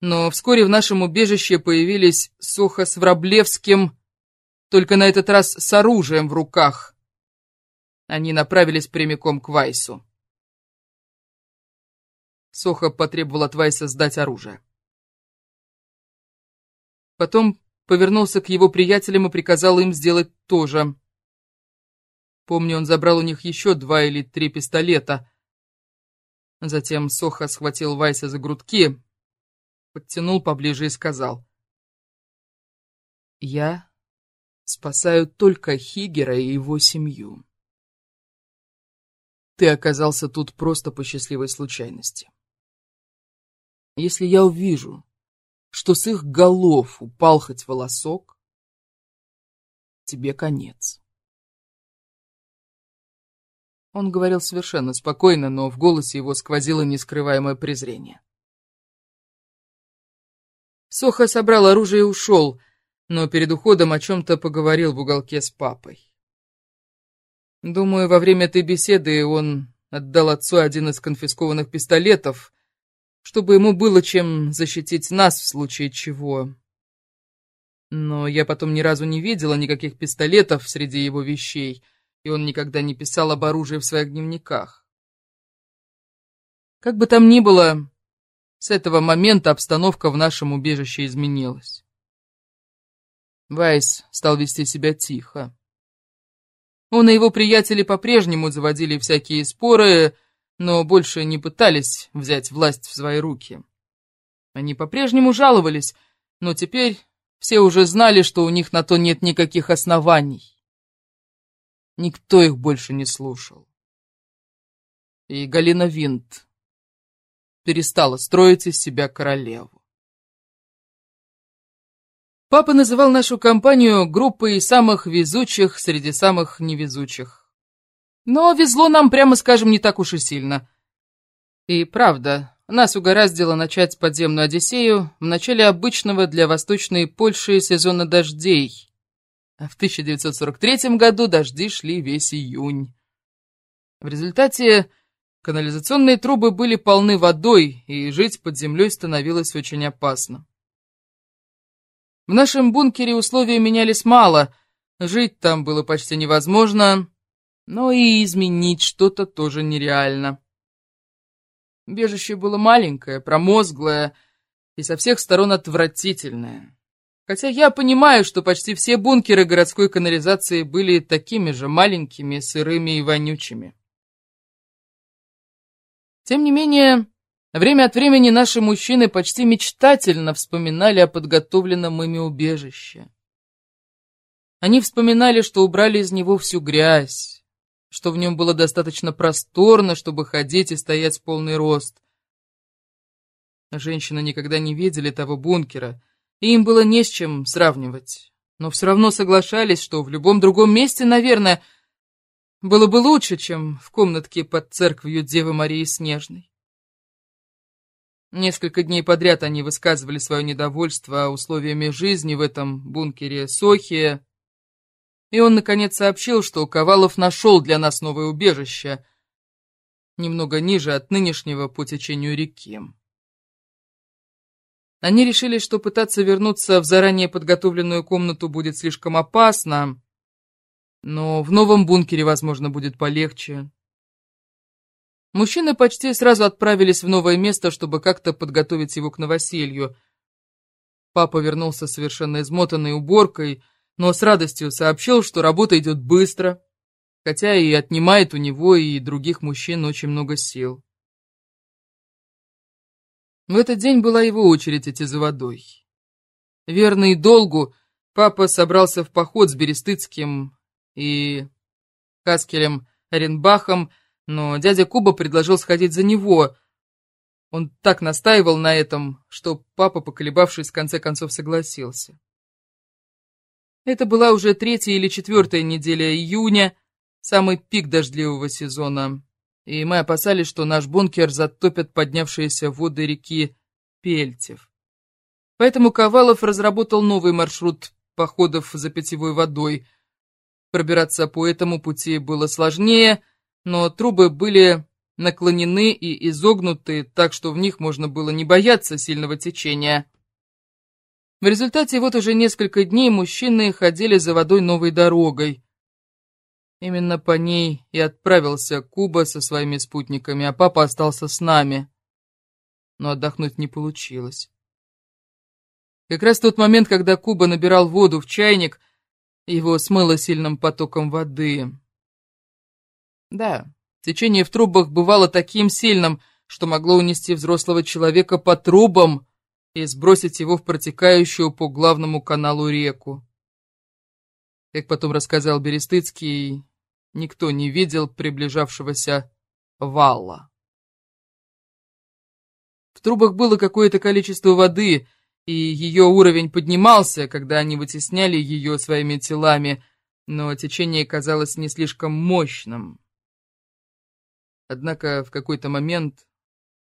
но вскоре в нашем убежище появились Соха с Враблевским, только на этот раз с оружием в руках. Они направились прямиком к Вайсу. Соха потребовал от Вайса сдать оружие. Потом повернулся к его приятелям и приказал им сделать то же. Помню, он забрал у них еще два или три пистолета. Затем Соха схватил Вайса за грудки, подтянул поближе и сказал. «Я спасаю только Хигера и его семью. Ты оказался тут просто по счастливой случайности. Если я увижу, что с их голов упал хоть волосок, тебе конец». Он говорил совершенно спокойно, но в голосе его сквозило нескрываемое презрение. Соха собрал оружие и ушел, но перед уходом о чем-то поговорил в уголке с папой. Думаю, во время этой беседы он отдал отцу один из конфискованных пистолетов, чтобы ему было чем защитить нас в случае чего. Но я потом ни разу не видела никаких пистолетов среди его вещей — и он никогда не писал об оружии в своих дневниках. Как бы там ни было, с этого момента обстановка в нашем убежище изменилась. Вайс стал вести себя тихо. Он и его приятели по-прежнему заводили всякие споры, но больше не пытались взять власть в свои руки. Они по-прежнему жаловались, но теперь все уже знали, что у них на то нет никаких оснований. Никто их больше не слушал. И Галина Винт перестала строить из себя королеву. Папа называл нашу компанию группой самых везучих среди самых невезучих. Но везло нам, прямо скажем, не так уж и сильно. И правда, нас угораздило начать подземную Одиссею в начале обычного для Восточной Польши сезона дождей, а в 1943 году дожди шли весь июнь. В результате канализационные трубы были полны водой, и жить под землей становилось очень опасно. В нашем бункере условия менялись мало, жить там было почти невозможно, но и изменить что-то тоже нереально. Бежище было маленькое, промозглое и со всех сторон отвратительное. Хотя я понимаю, что почти все бункеры городской канализации были такими же маленькими, сырыми и вонючими. Тем не менее, время от времени наши мужчины почти мечтательно вспоминали о подготовленном ими убежище. Они вспоминали, что убрали из него всю грязь, что в нем было достаточно просторно, чтобы ходить и стоять в полный рост. Женщины никогда не видели того бункера — и им было не с чем сравнивать. Но все равно соглашались, что в любом другом месте, наверное, было бы лучше, чем в комнатке под церковью Девы Марии Снежной. Несколько дней подряд они высказывали свое недовольство условиями жизни в этом бункере Сохи, и он, наконец, сообщил, что Ковалов нашел для нас новое убежище, немного ниже от нынешнего по течению реки. Они решили, что пытаться вернуться в заранее подготовленную комнату будет слишком опасно, но в новом бункере, возможно, будет полегче. Мужчины почти сразу отправились в новое место, чтобы как-то подготовить его к новоселью. Папа вернулся совершенно измотанной уборкой, но с радостью сообщил, что работа идет быстро, хотя и отнимает у него и других мужчин очень много сил. В этот день была его очередь идти за водой. Верный долгу, папа собрался в поход с Берестыцким и Каскелем Оренбахом, но дядя Куба предложил сходить за него. Он так настаивал на этом, что папа, поколебавшись, в конце концов согласился. Это была уже третья или четвертая неделя июня, самый пик дождливого сезона, и мы опасались, что наш бункер затопят поднявшиеся воды реки Пельтев. Поэтому Ковалов разработал новый маршрут походов за питьевой водой. Пробираться по этому пути было сложнее, но трубы были наклонены и изогнуты, так что в них можно было не бояться сильного течения. В результате вот уже несколько дней мужчины ходили за водой новой дорогой. Именно по ней и отправился Куба со своими спутниками, а папа остался с нами. Но отдохнуть не получилось. Как раз тот момент, когда Куба набирал воду в чайник, его смыло сильным потоком воды. Да, течение в трубах бывало таким сильным, что могло унести взрослого человека по трубам и сбросить его в протекающую по главному каналу реку. Как потом рассказал Берестыцкий, никто не видел приближавшегося вала. В трубах было какое-то количество воды, и ее уровень поднимался, когда они вытесняли ее своими телами, но течение казалось не слишком мощным. Однако в какой-то момент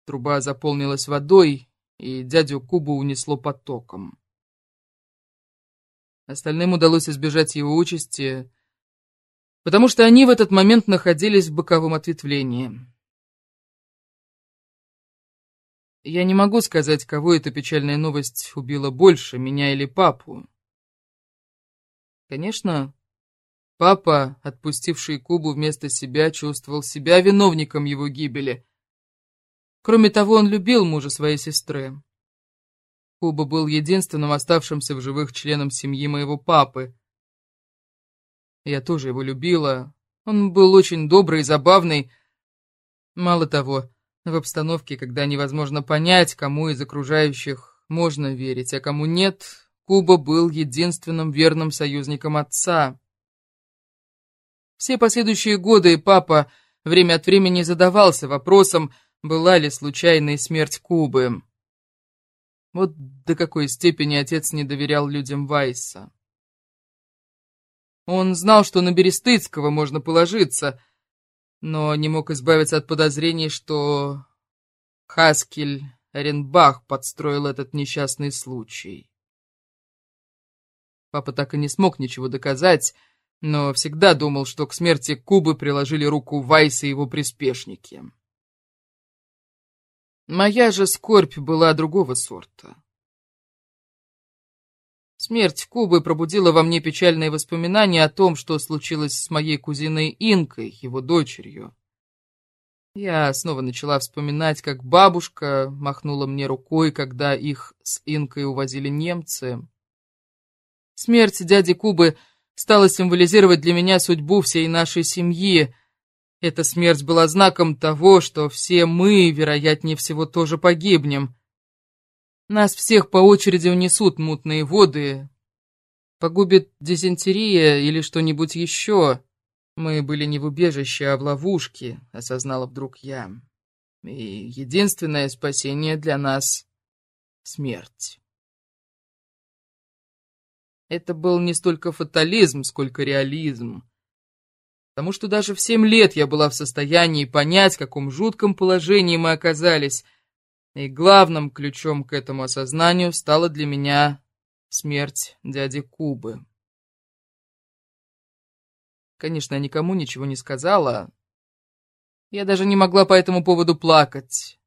труба заполнилась водой, и дядю Кубу унесло потоком. Остальным удалось избежать его участи, потому что они в этот момент находились в боковом ответвлении. Я не могу сказать, кого эта печальная новость убила больше, меня или папу. Конечно, папа, отпустивший Кубу вместо себя, чувствовал себя виновником его гибели. Кроме того, он любил мужа своей сестры. Куба был единственным оставшимся в живых членом семьи моего папы. Я тоже его любила. Он был очень добрый и забавный. Мало того, в обстановке, когда невозможно понять, кому из окружающих можно верить, а кому нет, Куба был единственным верным союзником отца. Все последующие годы папа время от времени задавался вопросом, была ли случайной смерть Кубы. Вот до какой степени отец не доверял людям Вайса. Он знал, что на Берестыцкого можно положиться — но не мог избавиться от подозрений, что Хаскель Ренбах подстроил этот несчастный случай. Папа так и не смог ничего доказать, но всегда думал, что к смерти Кубы приложили руку Вайс и его приспешники. Моя же скорбь была другого сорта. Смерть Кубы пробудила во мне печальные воспоминания о том, что случилось с моей кузиной Инкой, его дочерью. Я снова начала вспоминать, как бабушка махнула мне рукой, когда их с Инкой увозили немцы. Смерть дяди Кубы стала символизировать для меня судьбу всей нашей семьи. Эта смерть была знаком того, что все мы, вероятнее всего, тоже погибнем. Нас всех по очереди унесут мутные воды. Погубит дизентерия или что-нибудь еще. Мы были не в убежище, а в ловушке, осознала вдруг я. И единственное спасение для нас — смерть. Это был не столько фатализм, сколько реализм. Потому что даже в семь лет я была в состоянии понять, в каком жутком положении мы оказались, и главным ключом к этому осознанию стала для меня смерть дяди Кубы. Конечно, я никому ничего не сказала. Я даже не могла по этому поводу плакать.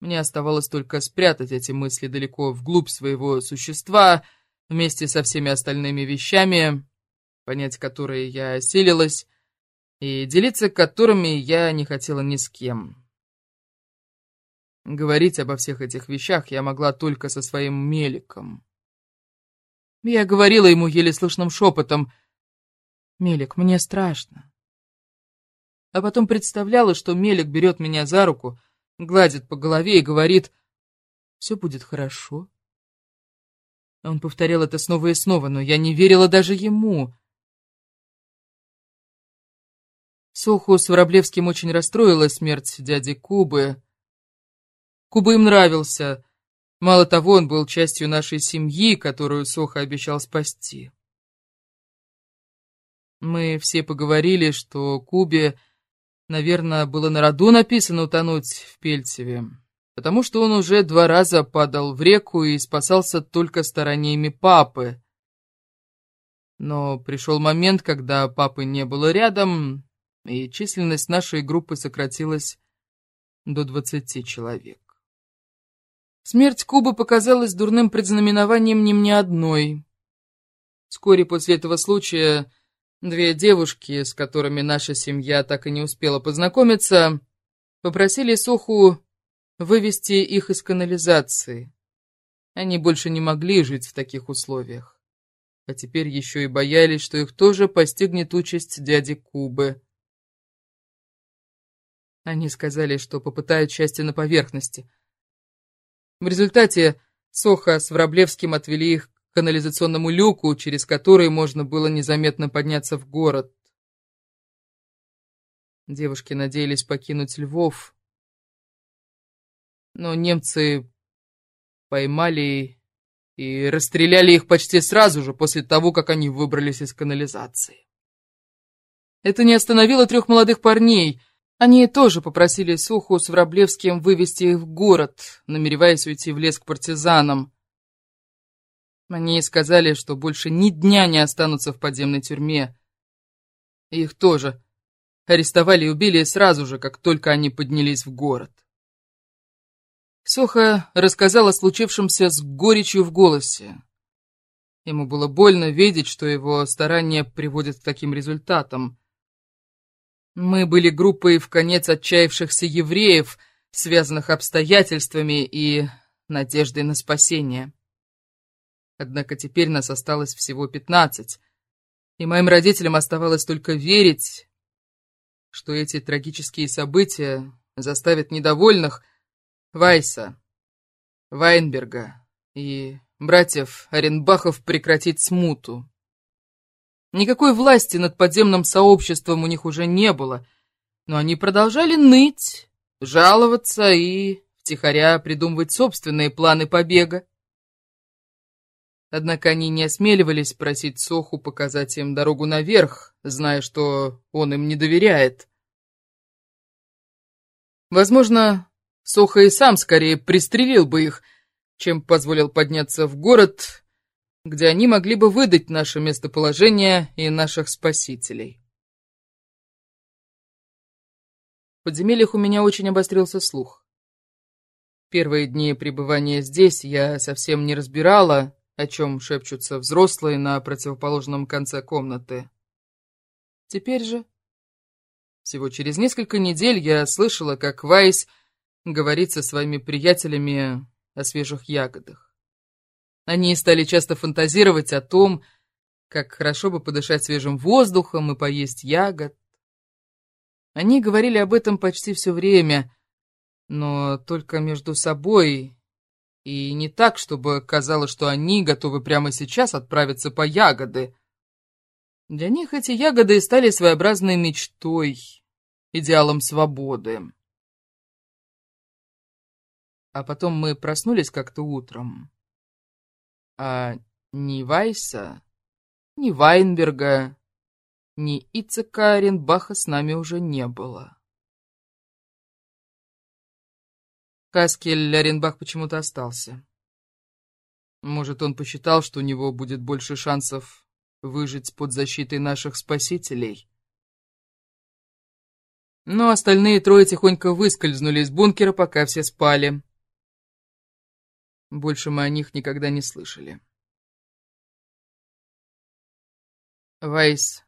Мне оставалось только спрятать эти мысли далеко вглубь своего существа, вместе со всеми остальными вещами, понять которые я осилилась, и делиться которыми я не хотела ни с кем. Говорить обо всех этих вещах я могла только со своим Меликом. Я говорила ему еле слышным шепотом, «Мелик, мне страшно». А потом представляла, что Мелик берет меня за руку, гладит по голове и говорит, «Все будет хорошо». Он повторял это снова и снова, но я не верила даже ему. Соху с Воробьевским очень расстроила смерть дяди Кубы. Куба им нравился. Мало того, он был частью нашей семьи, которую Соха обещал спасти. Мы все поговорили, что Кубе, наверное, было на роду написано утонуть в Пельцеве, потому что он уже два раза падал в реку и спасался только стараниями папы. Но пришел момент, когда папы не было рядом, и численность нашей группы сократилась до двадцати человек. Смерть Кубы показалась дурным предзнаменованием не мне одной. Вскоре после этого случая две девушки, с которыми наша семья так и не успела познакомиться, попросили Соху вывести их из канализации. Они больше не могли жить в таких условиях. А теперь еще и боялись, что их тоже постигнет участь дяди Кубы. Они сказали, что попытают счастье на поверхности. В результате Соха с Враблевским отвели их к канализационному люку, через который можно было незаметно подняться в город. Девушки надеялись покинуть Львов, но немцы поймали и расстреляли их почти сразу же после того, как они выбрались из канализации. Это не остановило трех молодых парней — они тоже попросили Суху с Враблевским вывести их в город, намереваясь уйти в лес к партизанам. Они сказали, что больше ни дня не останутся в подземной тюрьме. их тоже арестовали и убили сразу же, как только они поднялись в город. Соха рассказал о случившемся с горечью в голосе. Ему было больно видеть, что его старания приводят к таким результатам. Мы были группой в конец отчаявшихся евреев, связанных обстоятельствами и надеждой на спасение. Однако теперь нас осталось всего пятнадцать, и моим родителям оставалось только верить, что эти трагические события заставят недовольных Вайса, Вайнберга и братьев Оренбахов прекратить смуту. Никакой власти над подземным сообществом у них уже не было, но они продолжали ныть, жаловаться и втихаря придумывать собственные планы побега. Однако они не осмеливались просить Соху показать им дорогу наверх, зная, что он им не доверяет. Возможно, Соха и сам скорее пристрелил бы их, чем позволил подняться в город где они могли бы выдать наше местоположение и наших спасителей. В подземельях у меня очень обострился слух. Первые дни пребывания здесь я совсем не разбирала, о чем шепчутся взрослые на противоположном конце комнаты. Теперь же, всего через несколько недель я слышала, как Вайс говорит со своими приятелями о свежих ягодах. Они стали часто фантазировать о том, как хорошо бы подышать свежим воздухом и поесть ягод. Они говорили об этом почти все время, но только между собой, и не так, чтобы казалось, что они готовы прямо сейчас отправиться по ягоды. Для них эти ягоды стали своеобразной мечтой, идеалом свободы. А потом мы проснулись как-то утром. А ни Вайса, ни Вайнберга, ни Ицека Оренбаха с нами уже не было. Каскель Оренбах почему-то остался. Может, он посчитал, что у него будет больше шансов выжить под защитой наших спасителей. Но остальные трое тихонько выскользнули из бункера, пока все спали. Больше мы о них никогда не слышали. Вайс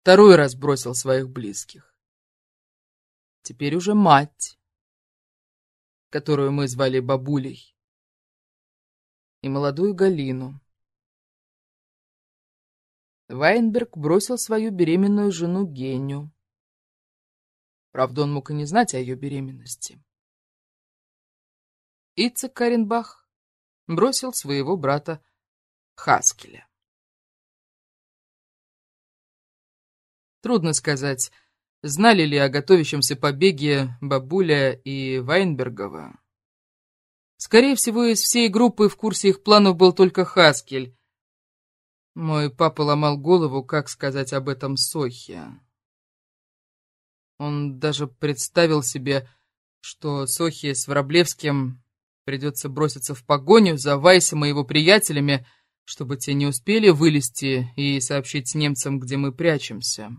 второй раз бросил своих близких. Теперь уже мать, которую мы звали бабулей, и молодую Галину. Вайнберг бросил свою беременную жену Геню. Правда, он мог и не знать о ее беременности. Ицек Каренбах бросил своего брата Хаскеля. Трудно сказать, знали ли о готовящемся побеге Бабуля и Вайнбергова. Скорее всего, из всей группы в курсе их планов был только Хаскель. Мой папа ломал голову, как сказать об этом Сохе. Он даже представил себе, что Сохе с Вороблевским придется броситься в погоню за Вайсом и его приятелями, чтобы те не успели вылезти и сообщить немцам, где мы прячемся.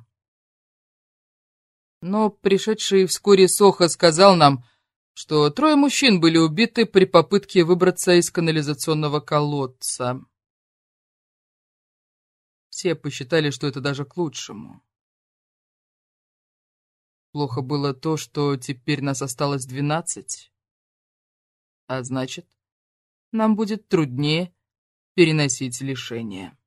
Но пришедший вскоре Соха сказал нам, что трое мужчин были убиты при попытке выбраться из канализационного колодца. Все посчитали, что это даже к лучшему. Плохо было то, что теперь нас осталось двенадцать. А значит, нам будет труднее переносить лишения.